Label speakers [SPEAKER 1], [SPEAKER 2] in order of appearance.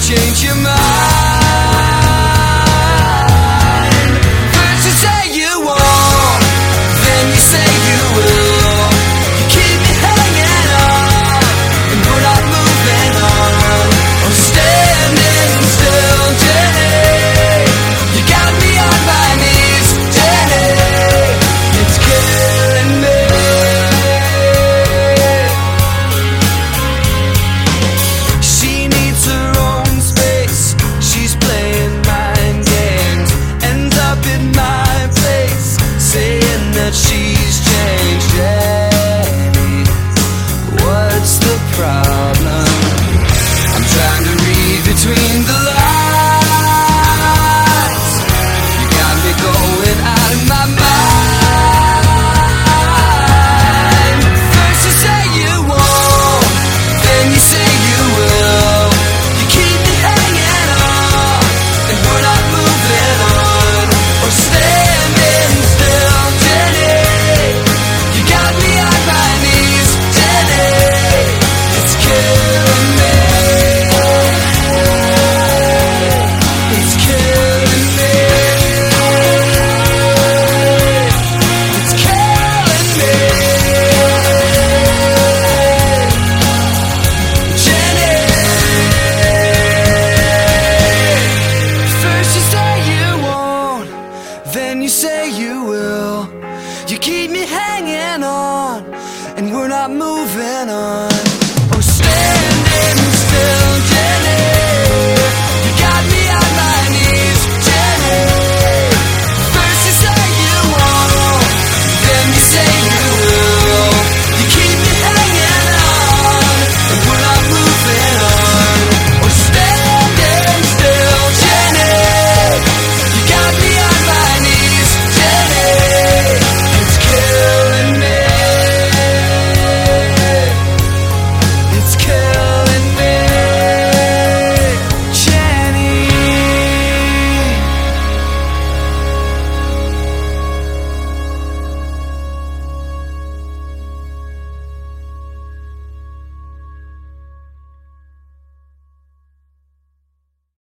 [SPEAKER 1] change your mind. that she's changed. Then you say you will. You keep me hanging on, and we're not moving on.